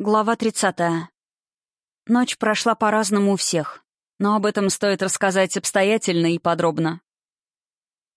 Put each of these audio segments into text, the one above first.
Глава 30. Ночь прошла по-разному у всех, но об этом стоит рассказать обстоятельно и подробно.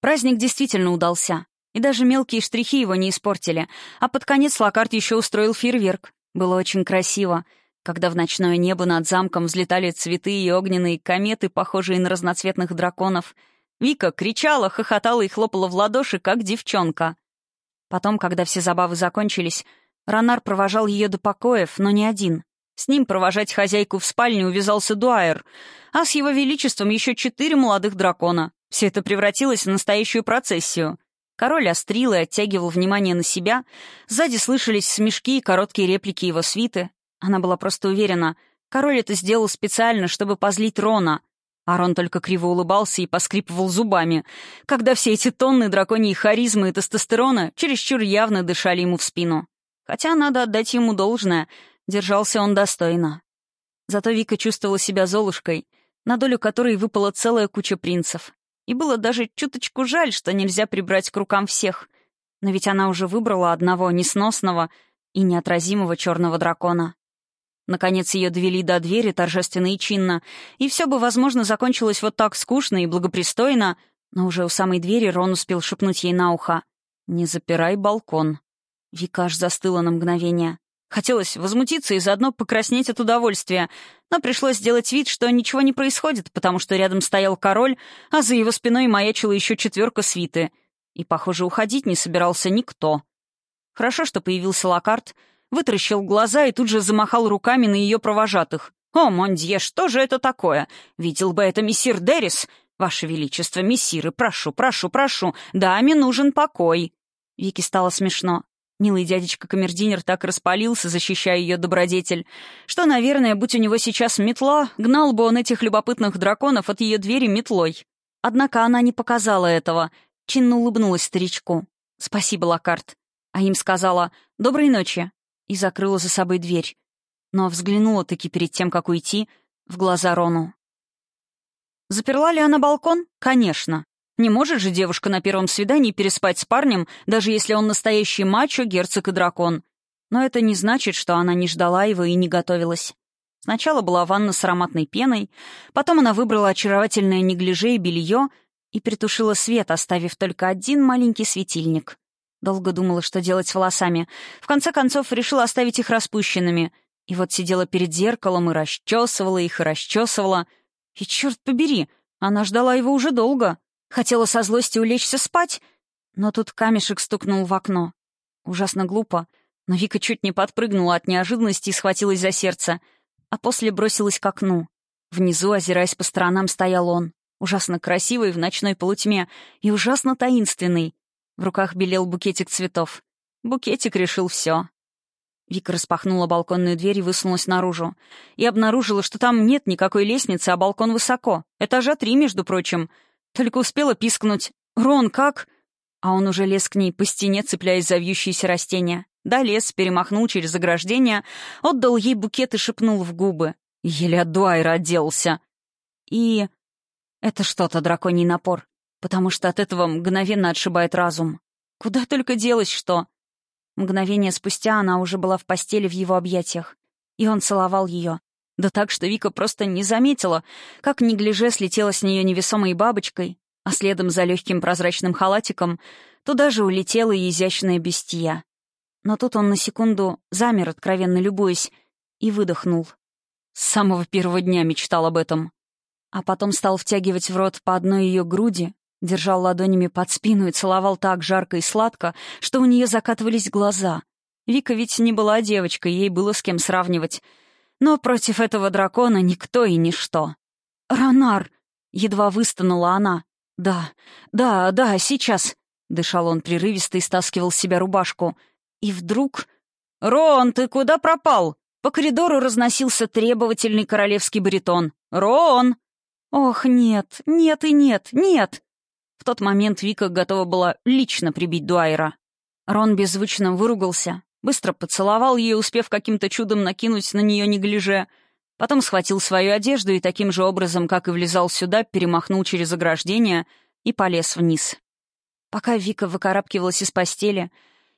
Праздник действительно удался, и даже мелкие штрихи его не испортили, а под конец Локарт еще устроил фейерверк. Было очень красиво, когда в ночное небо над замком взлетали цветы и огненные кометы, похожие на разноцветных драконов. Вика кричала, хохотала и хлопала в ладоши, как девчонка. Потом, когда все забавы закончились, Ронар провожал ее до покоев, но не один. С ним провожать хозяйку в спальню увязался Дуайер, а с его величеством еще четыре молодых дракона. Все это превратилось в настоящую процессию. Король острил и оттягивал внимание на себя. Сзади слышались смешки и короткие реплики его свиты. Она была просто уверена, король это сделал специально, чтобы позлить Рона. А Рон только криво улыбался и поскрипывал зубами, когда все эти тонны драконьей харизмы и тестостерона чересчур явно дышали ему в спину. Хотя надо отдать ему должное, держался он достойно. Зато Вика чувствовала себя Золушкой, на долю которой выпала целая куча принцев. И было даже чуточку жаль, что нельзя прибрать к рукам всех. Но ведь она уже выбрала одного несносного и неотразимого черного дракона. Наконец ее довели до двери торжественно и чинно, и все бы, возможно, закончилось вот так скучно и благопристойно, но уже у самой двери Рон успел шепнуть ей на ухо. «Не запирай балкон». Вика аж застыла на мгновение. Хотелось возмутиться и заодно покраснеть от удовольствия, но пришлось сделать вид, что ничего не происходит, потому что рядом стоял король, а за его спиной маячила еще четверка свиты. И, похоже, уходить не собирался никто. Хорошо, что появился Локарт, вытаращил глаза и тут же замахал руками на ее провожатых. «О, Мондье, что же это такое? Видел бы это мессир Деррис? Ваше Величество, мессиры, прошу, прошу, прошу, даме нужен покой». Вике стало смешно. Милый дядечка Камердинер так распалился, защищая ее добродетель, что, наверное, будь у него сейчас метла, гнал бы он этих любопытных драконов от ее двери метлой. Однако она не показала этого, чинно улыбнулась старичку. «Спасибо, Локарт». А им сказала «Доброй ночи» и закрыла за собой дверь. Но взглянула-таки перед тем, как уйти, в глаза Рону. Заперла ли она балкон? Конечно. Не может же девушка на первом свидании переспать с парнем, даже если он настоящий мачо, герцог и дракон. Но это не значит, что она не ждала его и не готовилась. Сначала была ванна с ароматной пеной, потом она выбрала очаровательное неглиже и белье и притушила свет, оставив только один маленький светильник. Долго думала, что делать с волосами. В конце концов, решила оставить их распущенными. И вот сидела перед зеркалом и расчесывала их, и расчесывала. И, черт побери, она ждала его уже долго. Хотела со злости улечься спать, но тут камешек стукнул в окно. Ужасно глупо, но Вика чуть не подпрыгнула от неожиданности и схватилась за сердце, а после бросилась к окну. Внизу, озираясь по сторонам, стоял он, ужасно красивый в ночной полутьме и ужасно таинственный. В руках белел букетик цветов. Букетик решил все. Вика распахнула балконную дверь и высунулась наружу. И обнаружила, что там нет никакой лестницы, а балкон высоко. Этажа три, между прочим — только успела пискнуть «Рон, как?» А он уже лез к ней по стене, цепляясь за вьющиеся растения. Да лес, перемахнул через ограждение, отдал ей букет и шепнул в губы. Еле от Дуайра отделался. И... Это что-то драконий напор, потому что от этого мгновенно отшибает разум. Куда только делось что. Мгновение спустя она уже была в постели в его объятиях, и он целовал ее, да так, что Вика просто не заметила, как неглиже слетела с нее невесомой бабочкой, а следом за легким прозрачным халатиком туда же улетела и изящная бестия. Но тут он на секунду замер, откровенно любуясь, и выдохнул. С самого первого дня мечтал об этом. А потом стал втягивать в рот по одной ее груди, держал ладонями под спину и целовал так жарко и сладко, что у нее закатывались глаза. Вика ведь не была девочкой, ей было с кем сравнивать — но против этого дракона никто и ничто. «Ронар!» — едва выстанула она. «Да, да, да, сейчас!» — дышал он прерывисто и стаскивал с себя рубашку. И вдруг... «Рон, ты куда пропал?» По коридору разносился требовательный королевский баритон. «Рон!» «Ох, нет, нет и нет, нет!» В тот момент Вика готова была лично прибить Дуайра. Рон беззвучно выругался, Быстро поцеловал ее, успев каким-то чудом накинуть на нее неглиже. Потом схватил свою одежду и таким же образом, как и влезал сюда, перемахнул через ограждение и полез вниз. Пока Вика выкарабкивалась из постели,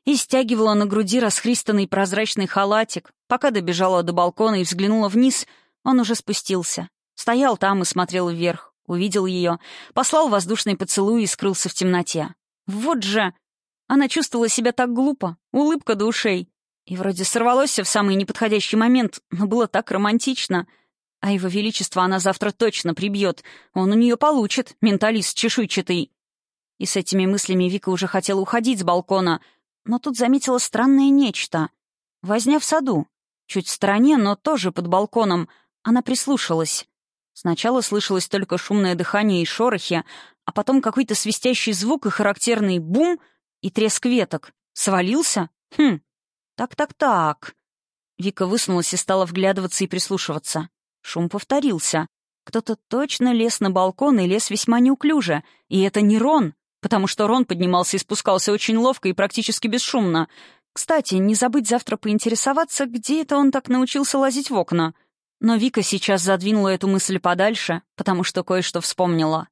и стягивала на груди расхристанный прозрачный халатик. Пока добежала до балкона и взглянула вниз, он уже спустился. Стоял там и смотрел вверх, увидел ее, послал воздушный поцелуй и скрылся в темноте. Вот же! Она чувствовала себя так глупо, улыбка до ушей. И вроде сорвалось в самый неподходящий момент, но было так романтично. А его величество она завтра точно прибьет. Он у нее получит, менталист чешуйчатый. И с этими мыслями Вика уже хотела уходить с балкона, но тут заметила странное нечто. Возня в саду. Чуть в стороне, но тоже под балконом. Она прислушалась. Сначала слышалось только шумное дыхание и шорохи, а потом какой-то свистящий звук и характерный бум и треск веток. Свалился? Хм. Так-так-так. Вика высунулась и стала вглядываться и прислушиваться. Шум повторился. Кто-то точно лез на балкон и лез весьма неуклюже. И это не Рон, потому что Рон поднимался и спускался очень ловко и практически бесшумно — кстати, не забыть завтра поинтересоваться, где это он так научился лазить в окна. Но Вика сейчас задвинула эту мысль подальше, потому что кое-что вспомнила.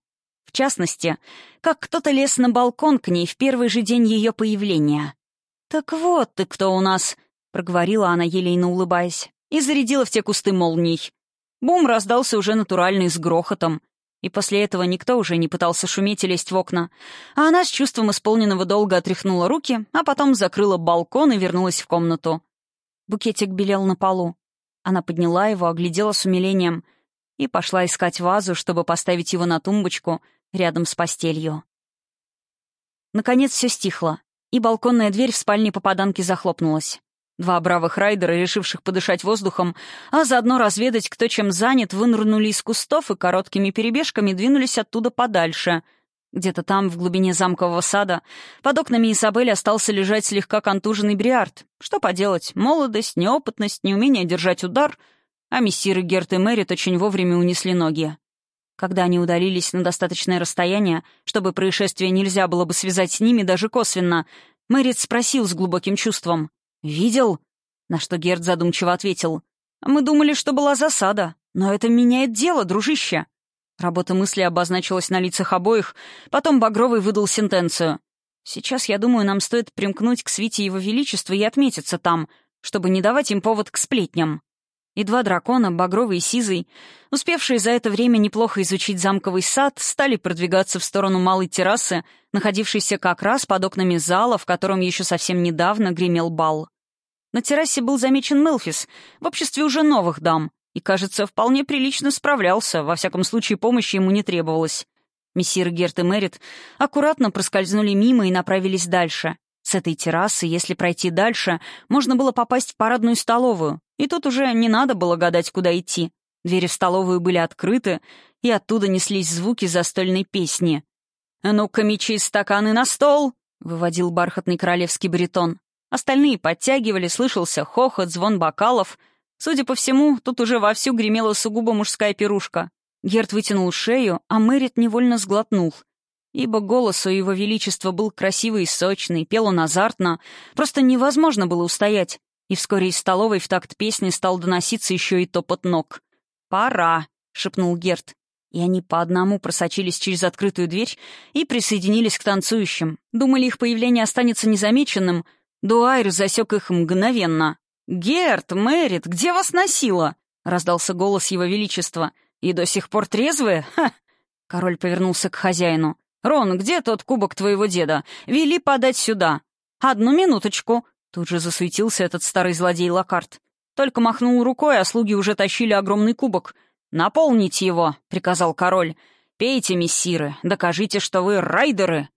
В частности, как кто-то лез на балкон к ней в первый же день ее появления. «Так вот ты кто у нас», — проговорила она, елейно улыбаясь, и зарядила в те кусты молний. Бум раздался уже натуральный с грохотом, и после этого никто уже не пытался шуметь и лезть в окна. А она с чувством исполненного долга отряхнула руки, а потом закрыла балкон и вернулась в комнату. Букетик белел на полу. Она подняла его, оглядела с умилением и пошла искать вазу, чтобы поставить его на тумбочку рядом с постелью. Наконец все стихло, и балконная дверь в спальне попаданки захлопнулась. Два бравых райдера, решивших подышать воздухом, а заодно разведать, кто чем занят, вынырнули из кустов и короткими перебежками двинулись оттуда подальше. Где-то там, в глубине замкового сада, под окнами Изабель остался лежать слегка контуженный Бриард. Что поделать, молодость, неопытность, неумение держать удар, а мессиры Герт и Мэрит очень вовремя унесли ноги. Когда они удалились на достаточное расстояние, чтобы происшествие нельзя было бы связать с ними даже косвенно, Мэрит спросил с глубоким чувством — «Видел?» На что Герд задумчиво ответил. «Мы думали, что была засада, но это меняет дело, дружище». Работа мысли обозначилась на лицах обоих, потом Багровый выдал сентенцию. «Сейчас, я думаю, нам стоит примкнуть к свите Его Величества и отметиться там, чтобы не давать им повод к сплетням». И два дракона, Багровый и Сизый, успевшие за это время неплохо изучить замковый сад, стали продвигаться в сторону малой террасы, находившейся как раз под окнами зала, в котором еще совсем недавно гремел бал. На террасе был замечен Мелфис в обществе уже новых дам, и, кажется, вполне прилично справлялся, во всяком случае помощи ему не требовалось. Мессир Герт и Мерит аккуратно проскользнули мимо и направились дальше. С этой террасы, если пройти дальше, можно было попасть в парадную столовую, и тут уже не надо было гадать, куда идти. Двери в столовую были открыты, и оттуда неслись звуки застольной песни. «Ну-ка, мечи стаканы на стол!» — выводил бархатный королевский баритон. Остальные подтягивали, слышался хохот, звон бокалов. Судя по всему, тут уже вовсю гремела сугубо мужская пирушка. Герт вытянул шею, а Мэрит невольно сглотнул. Ибо голос у его величества был красивый и сочный, пел он азартно. Просто невозможно было устоять. И вскоре из столовой в такт песни стал доноситься еще и топот ног. «Пора», — шепнул Герт. И они по одному просочились через открытую дверь и присоединились к танцующим. Думали, их появление останется незамеченным. Дуайр засек их мгновенно. «Герт, Мэрит, где вас носило?» — раздался голос его величества. «И до сих пор трезвые? Ха!» Король повернулся к хозяину. «Рон, где тот кубок твоего деда? Вели подать сюда». «Одну минуточку», — тут же засуетился этот старый злодей Локарт. Только махнул рукой, а слуги уже тащили огромный кубок. «Наполните его», — приказал король. «Пейте, мессиры, докажите, что вы райдеры».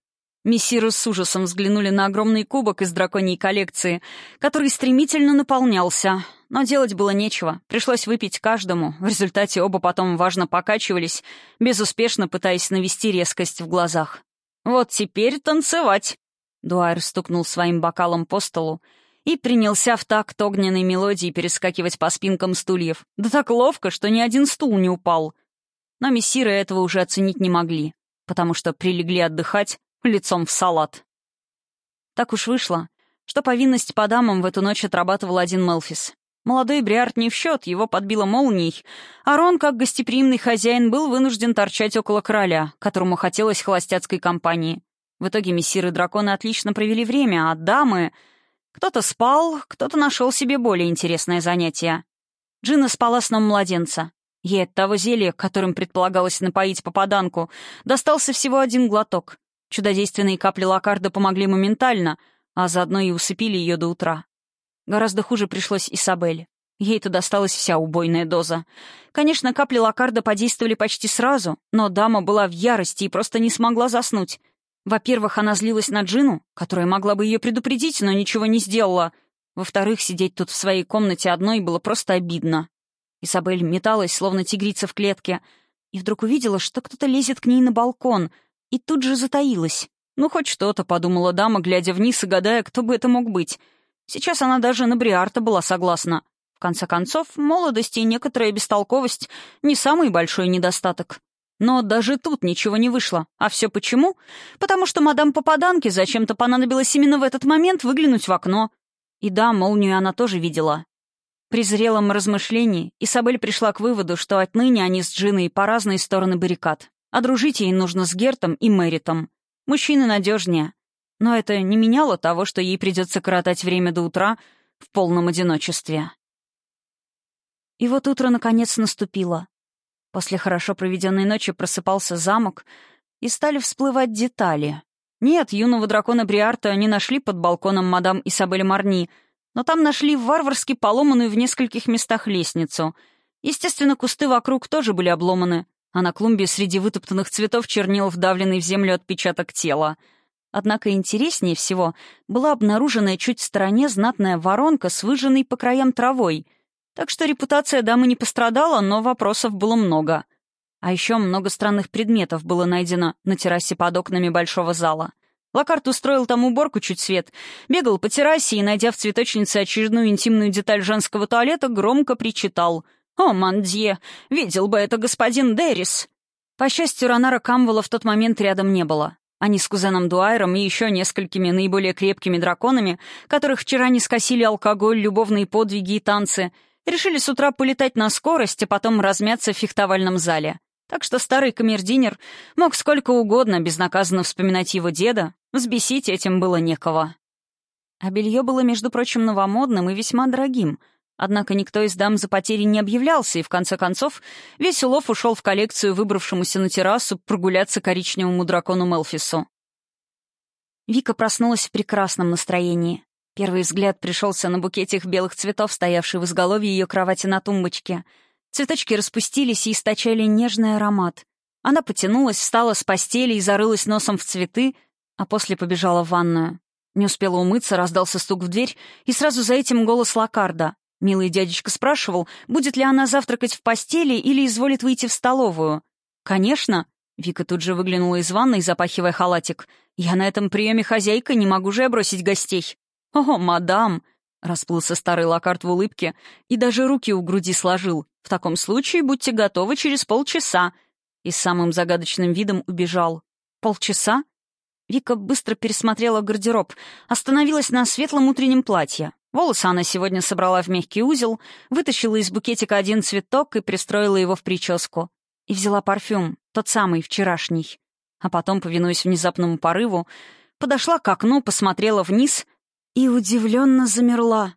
Мессиры с ужасом взглянули на огромный кубок из драконьей коллекции, который стремительно наполнялся. Но делать было нечего, пришлось выпить каждому. В результате оба потом важно покачивались, безуспешно пытаясь навести резкость в глазах. «Вот теперь танцевать!» Дуайр стукнул своим бокалом по столу и принялся в такт огненной мелодии перескакивать по спинкам стульев. Да так ловко, что ни один стул не упал. Но мессиры этого уже оценить не могли, потому что прилегли отдыхать, лицом в салат. Так уж вышло, что повинность по дамам в эту ночь отрабатывал один Мелфис. Молодой Бриард не в счет, его подбило молнией, а Рон, как гостеприимный хозяин, был вынужден торчать около короля, которому хотелось холостяцкой компании. В итоге мессиры-драконы отлично провели время, а дамы... Кто-то спал, кто-то нашел себе более интересное занятие. Джина спала сном младенца. Ей от того зелья, которым предполагалось напоить попаданку, достался всего один глоток. Чудодейственные капли лакарда помогли моментально, а заодно и усыпили ее до утра. Гораздо хуже пришлось Исабель. Ей-то досталась вся убойная доза. Конечно, капли лакарда подействовали почти сразу, но дама была в ярости и просто не смогла заснуть. Во-первых, она злилась на Джину, которая могла бы ее предупредить, но ничего не сделала. Во-вторых, сидеть тут в своей комнате одной было просто обидно. Изабель металась, словно тигрица в клетке, и вдруг увидела, что кто-то лезет к ней на балкон, и тут же затаилась. «Ну, хоть что-то», — подумала дама, глядя вниз и гадая, кто бы это мог быть. Сейчас она даже на Бриарта была согласна. В конце концов, молодость и некоторая бестолковость — не самый большой недостаток. Но даже тут ничего не вышло. А все почему? Потому что мадам Попаданке зачем-то понадобилось именно в этот момент выглянуть в окно. И да, молнию она тоже видела. При зрелом размышлении Исабель пришла к выводу, что отныне они с Джиной по разные стороны баррикад. А дружить ей нужно с Гертом и Мэритом. Мужчины надежнее. Но это не меняло того, что ей придется коротать время до утра в полном одиночестве. И вот утро наконец наступило. После хорошо проведенной ночи просыпался замок, и стали всплывать детали. Нет, юного дракона Бриарта не нашли под балконом мадам Исабель Марни, но там нашли варварски поломанную в нескольких местах лестницу. Естественно, кусты вокруг тоже были обломаны, а на клумбе среди вытоптанных цветов чернел вдавленный в землю отпечаток тела. Однако интереснее всего была обнаруженная чуть в стороне знатная воронка с выжженной по краям травой — так что репутация дамы не пострадала, но вопросов было много. А еще много странных предметов было найдено на террасе под окнами большого зала. Локарт устроил там уборку чуть свет, бегал по террасе и, найдя в цветочнице очередную интимную деталь женского туалета, громко причитал. «О, Мандье! Видел бы это господин Деррис!» По счастью, Ронара Камвела в тот момент рядом не было. Они с кузеном Дуайром и еще несколькими наиболее крепкими драконами, которых вчера не скосили алкоголь, любовные подвиги и танцы — Решили с утра полетать на скорость, а потом размяться в фехтовальном зале. Так что старый камердинер мог сколько угодно безнаказанно вспоминать его деда, взбесить этим было некого. А белье было, между прочим, новомодным и весьма дорогим. Однако никто из дам за потери не объявлялся, и в конце концов весь улов ушел в коллекцию выбравшемуся на террасу прогуляться коричневому дракону Мелфису. Вика проснулась в прекрасном настроении. Первый взгляд пришелся на букетик белых цветов, стоявший в изголовье ее кровати на тумбочке. Цветочки распустились и источали нежный аромат. Она потянулась, встала с постели и зарылась носом в цветы, а после побежала в ванную. Не успела умыться, раздался стук в дверь, и сразу за этим голос Лакарда. Милый дядечка спрашивал, будет ли она завтракать в постели или изволит выйти в столовую. «Конечно», — Вика тут же выглянула из ванной, запахивая халатик. «Я на этом приеме хозяйка, не могу же я бросить гостей». «О, мадам!» — расплылся старый лакарт в улыбке и даже руки у груди сложил. «В таком случае будьте готовы через полчаса». И с самым загадочным видом убежал. «Полчаса?» Вика быстро пересмотрела гардероб, остановилась на светлом утреннем платье. Волосы она сегодня собрала в мягкий узел, вытащила из букетика один цветок и пристроила его в прическу. И взяла парфюм, тот самый, вчерашний. А потом, повинуясь внезапному порыву, подошла к окну, посмотрела вниз и удивленно замерла.